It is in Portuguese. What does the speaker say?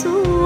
sua.